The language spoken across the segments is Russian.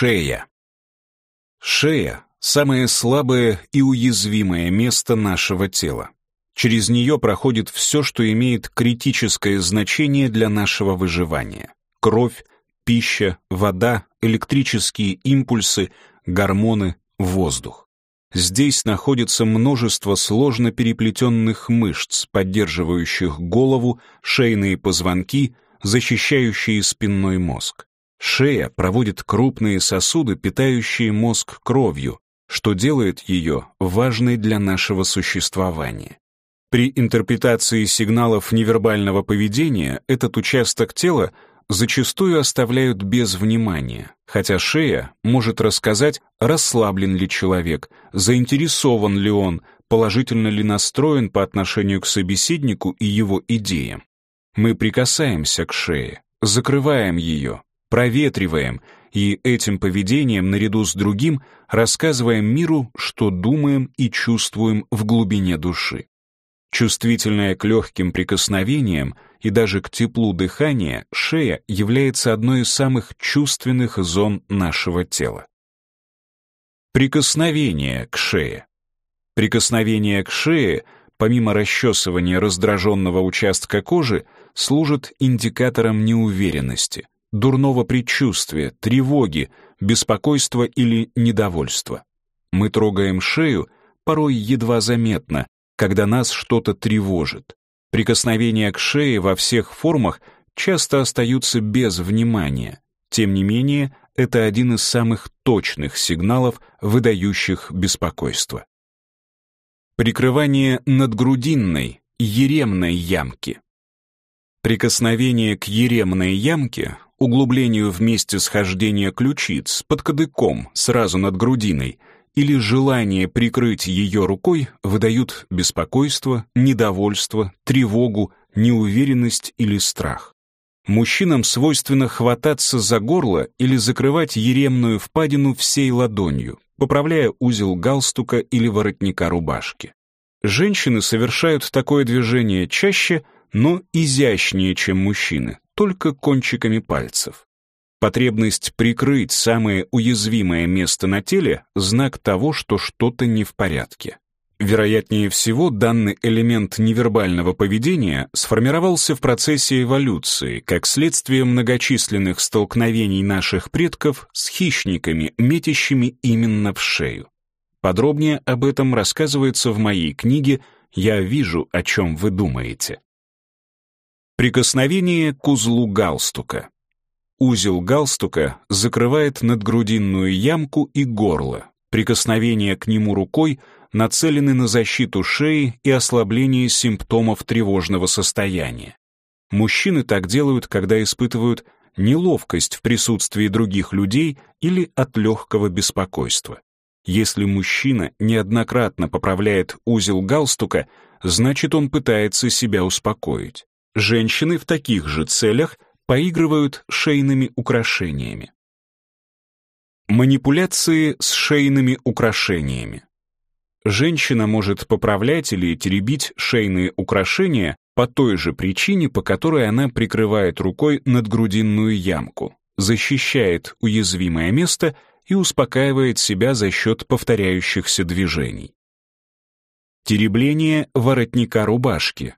Шея. Шея — самое слабое и уязвимое место нашего тела. Через нее проходит все, что имеет критическое значение для нашего выживания. Кровь, пища, вода, электрические импульсы, гормоны, воздух. Здесь находится множество сложно переплетенных мышц, поддерживающих голову, шейные позвонки, защищающие спинной мозг. Шея проводит крупные сосуды, питающие мозг кровью, что делает ее важной для нашего существования. При интерпретации сигналов невербального поведения этот участок тела зачастую оставляют без внимания, хотя шея может рассказать, расслаблен ли человек, заинтересован ли он, положительно ли настроен по отношению к собеседнику и его идеям. Мы прикасаемся к шее, закрываем ее, проветриваем и этим поведением наряду с другим рассказываем миру, что думаем и чувствуем в глубине души. Чувствительная к легким прикосновениям и даже к теплу дыхания, шея является одной из самых чувственных зон нашего тела. Прикосновение к шее. Прикосновение к шее, помимо расчесывания раздраженного участка кожи, служит индикатором неуверенности, дурного предчувствия, тревоги, беспокойства или недовольства. Мы трогаем шею, порой едва заметно, когда нас что-то тревожит. Прикосновения к шее во всех формах часто остаются без внимания. Тем не менее, это один из самых точных сигналов, выдающих беспокойство. Прикрывание надгрудинной, еремной ямки. Прикосновение к еремной ямке углублению в месте схождения ключиц, под кадыком, сразу над грудиной, или желание прикрыть ее рукой выдают беспокойство, недовольство, тревогу, неуверенность или страх. Мужчинам свойственно хвататься за горло или закрывать еремную впадину всей ладонью, поправляя узел галстука или воротника рубашки. Женщины совершают такое движение чаще, но изящнее, чем мужчины, только кончиками пальцев. Потребность прикрыть самое уязвимое место на теле — знак того, что что-то не в порядке. Вероятнее всего, данный элемент невербального поведения сформировался в процессе эволюции как следствие многочисленных столкновений наших предков с хищниками, метящими именно в шею. Подробнее об этом рассказывается в моей книге «Я вижу, о чем вы думаете». Прикосновение к узлу галстука. Узел галстука закрывает надгрудинную ямку и горло. Прикосновение к нему рукой нацелены на защиту шеи и ослабление симптомов тревожного состояния. Мужчины так делают, когда испытывают неловкость в присутствии других людей или от легкого беспокойства. Если мужчина неоднократно поправляет узел галстука, значит он пытается себя успокоить. Женщины в таких же целях поигрывают шейными украшениями. Манипуляции с шейными украшениями. Женщина может поправлять или теребить шейные украшения по той же причине, по которой она прикрывает рукой надгрудинную ямку, защищает уязвимое место и успокаивает себя за счет повторяющихся движений. Теребление воротника рубашки,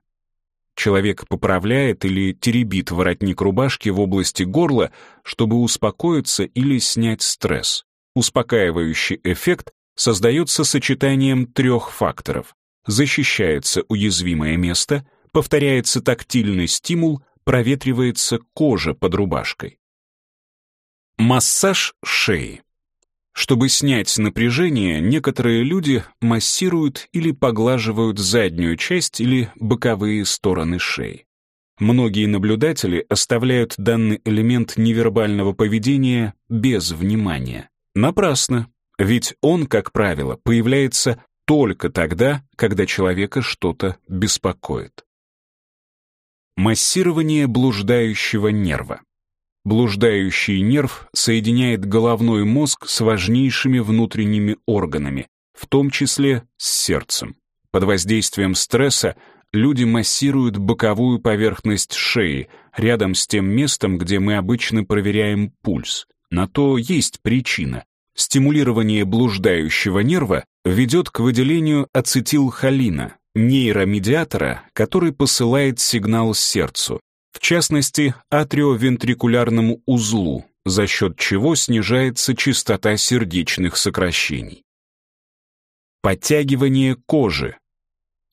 Человек поправляет или теребит воротник рубашки в области горла, чтобы успокоиться или снять стресс. Успокаивающий эффект создается сочетанием трех факторов. Защищается уязвимое место, повторяется тактильный стимул, проветривается кожа под рубашкой. Массаж шеи. Чтобы снять напряжение, некоторые люди массируют или поглаживают заднюю часть или боковые стороны шеи. Многие наблюдатели оставляют данный элемент невербального поведения без внимания. Напрасно, ведь он, как правило, появляется только тогда, когда человека что-то беспокоит. Массирование блуждающего нерва. Блуждающий нерв соединяет головной мозг с важнейшими внутренними органами, в том числе с сердцем. Под воздействием стресса люди массируют боковую поверхность шеи, рядом с тем местом, где мы обычно проверяем пульс. На то есть причина. Стимулирование блуждающего нерва ведет к выделению ацетилхолина, нейромедиатора, который посылает сигнал сердцу, в частности, атриовентрикулярному узлу, за счет чего снижается частота сердечных сокращений. Подтягивание кожи.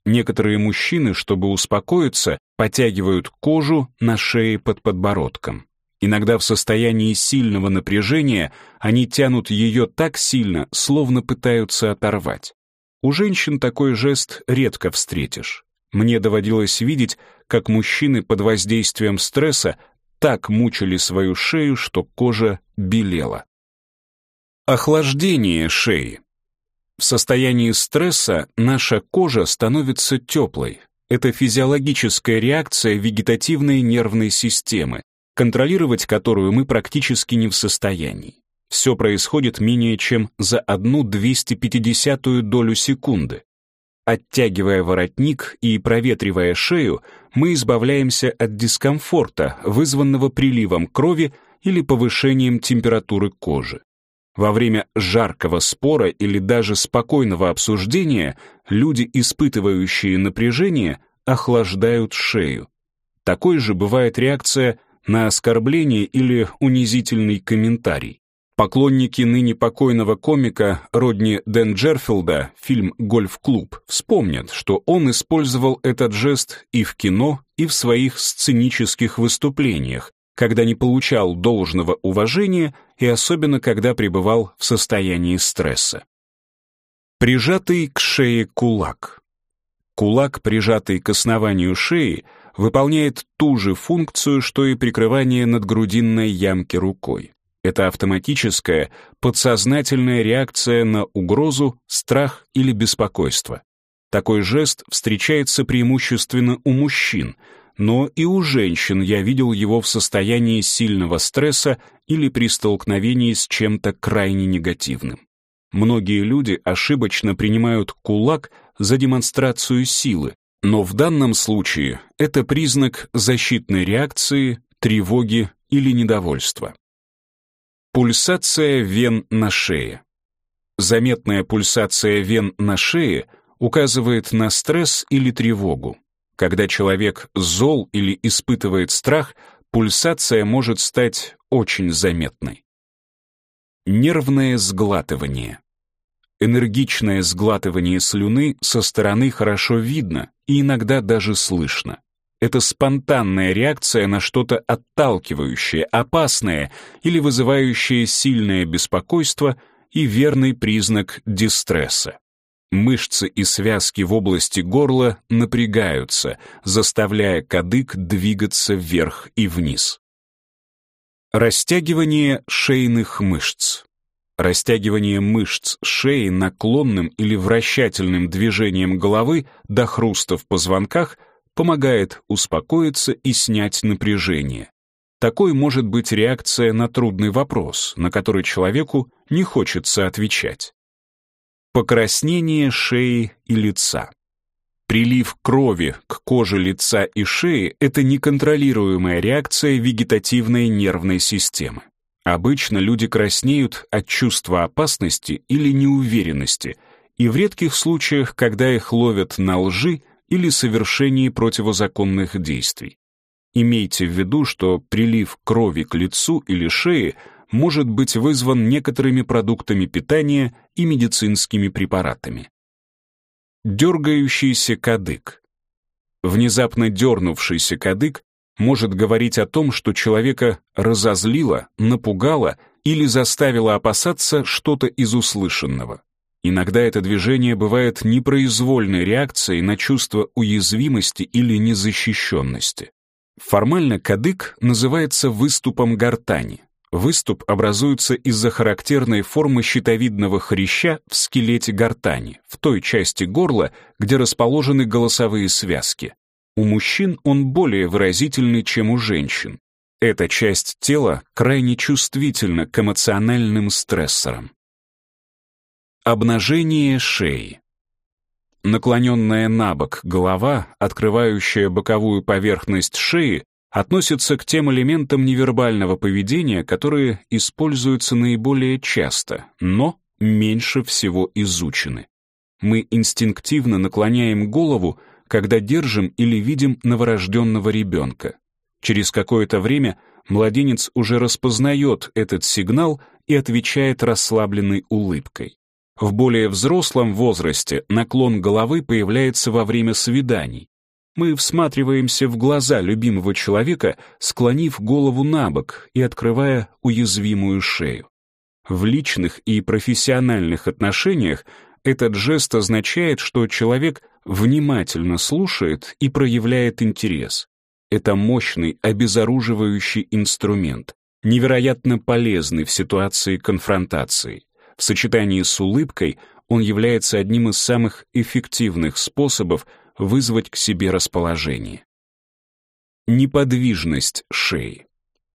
Некоторые мужчины, чтобы успокоиться, подтягивают кожу на шее под подбородком. Иногда в состоянии сильного напряжения они тянут ее так сильно, словно пытаются оторвать. У женщин такой жест редко встретишь. Мне доводилось видеть, как мужчины под воздействием стресса так мучили свою шею, что кожа белела. Охлаждение шеи. В состоянии стресса наша кожа становится теплой. Это физиологическая реакция вегетативной нервной системы, контролировать которую мы практически не в состоянии. Все происходит менее чем за одну 250-ю долю секунды. Оттягивая воротник и проветривая шею, мы избавляемся от дискомфорта, вызванного приливом крови или повышением температуры кожи. Во время жаркого спора или даже спокойного обсуждения люди, испытывающие напряжение, охлаждают шею. Такой же бывает реакция на оскорбление или унизительный комментарий. Поклонники ныне покойного комика Родни Денджерфилда, фильм «Гольф-клуб», вспомнят, что он использовал этот жест и в кино, и в своих сценических выступлениях, когда не получал должного уважения и особенно когда пребывал в состоянии стресса. Прижатый к шее кулак. Кулак, прижатый к основанию шеи, выполняет ту же функцию, что и прикрывание надгрудинной ямки рукой. Это автоматическая, подсознательная реакция на угрозу, страх или беспокойство. Такой жест встречается преимущественно у мужчин, но и у женщин я видел его в состоянии сильного стресса или при столкновении с чем-то крайне негативным. Многие люди ошибочно принимают кулак за демонстрацию силы, но в данном случае это признак защитной реакции, тревоги или недовольства. Пульсация вен на шее. Заметная пульсация вен на шее указывает на стресс или тревогу. Когда человек зол или испытывает страх, пульсация может стать очень заметной. Нервное сглатывание. Энергичное сглатывание слюны со стороны хорошо видно и иногда даже слышно. Это спонтанная реакция на что-то отталкивающее, опасное или вызывающее сильное беспокойство и верный признак дистресса. Мышцы и связки в области горла напрягаются, заставляя кадык двигаться вверх и вниз. Растягивание шейных мышц. Растягивание мышц шеи наклонным или вращательным движением головы до хруста в позвонках помогает успокоиться и снять напряжение. Такой может быть реакция на трудный вопрос, на который человеку не хочется отвечать. Покраснение шеи и лица. Прилив крови к коже лица и шеи — это неконтролируемая реакция вегетативной нервной системы. Обычно люди краснеют от чувства опасности или неуверенности, и в редких случаях, когда их ловят на лжи или совершении противозаконных действий. Имейте в виду, что прилив крови к лицу или шее может быть вызван некоторыми продуктами питания и медицинскими препаратами. Дергающийся кадык. Внезапно дернувшийся кадык может говорить о том, что человека разозлило, напугало или заставило опасаться что-то из услышанного. Иногда это движение бывает непроизвольной реакцией на чувство уязвимости или незащищенности. Формально кадык называется выступом гортани. Выступ образуется из-за характерной формы щитовидного хряща в скелете гортани, в той части горла, где расположены голосовые связки. У мужчин он более выразительный, чем у женщин. Эта часть тела крайне чувствительна к эмоциональным стрессорам. Обнажение шеи. Наклоненная на бок голова, открывающая боковую поверхность шеи, относится к тем элементам невербального поведения, которые используются наиболее часто, но меньше всего изучены. Мы инстинктивно наклоняем голову, когда держим или видим новорожденного ребенка. Через какое-то время младенец уже распознает этот сигнал и отвечает расслабленной улыбкой. В более взрослом возрасте наклон головы появляется во время свиданий. Мы всматриваемся в глаза любимого человека, склонив голову на бок и открывая уязвимую шею. В личных и профессиональных отношениях этот жест означает, что человек внимательно слушает и проявляет интерес. Это мощный, обезоруживающий инструмент, невероятно полезный в ситуации конфронтации. В сочетании с улыбкой он является одним из самых эффективных способов вызвать к себе расположение. Неподвижность шеи.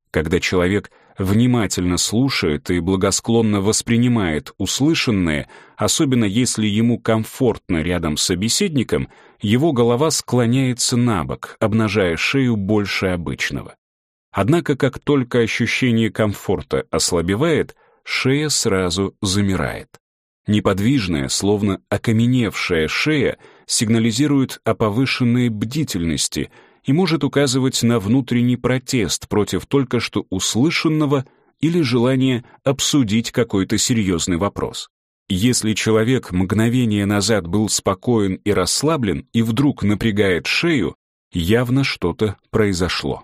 Когда человек внимательно слушает и благосклонно воспринимает услышанное, особенно если ему комфортно рядом с собеседником, его голова склоняется на бок, обнажая шею больше обычного. Однако, как только ощущение комфорта ослабевает, шея сразу замирает. Неподвижная, словно окаменевшая шея сигнализирует о повышенной бдительности — и может указывать на внутренний протест против только что услышанного или желание обсудить какой-то серьезный вопрос. Если человек мгновение назад был спокоен и расслаблен и вдруг напрягает шею, явно что-то произошло.